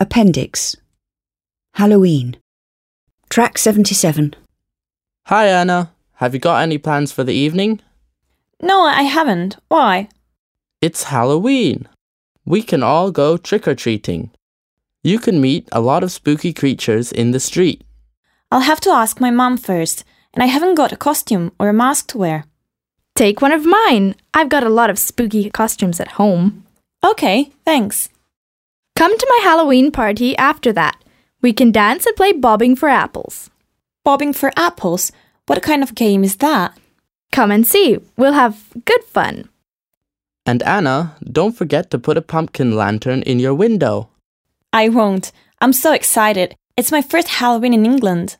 Appendix Halloween. Track 77. Hi, Anna. Have you got any plans for the evening? No, I haven't. Why? It's Halloween. We can all go trick or treating. You can meet a lot of spooky creatures in the street. I'll have to ask my mom first, and I haven't got a costume or a mask to wear. Take one of mine. I've got a lot of spooky costumes at home. Okay, thanks. Come to my Halloween party after that. We can dance and play bobbing for apples. Bobbing for apples? What kind of game is that? Come and see. We'll have good fun. And Anna, don't forget to put a pumpkin lantern in your window. I won't. I'm so excited. It's my first Halloween in England.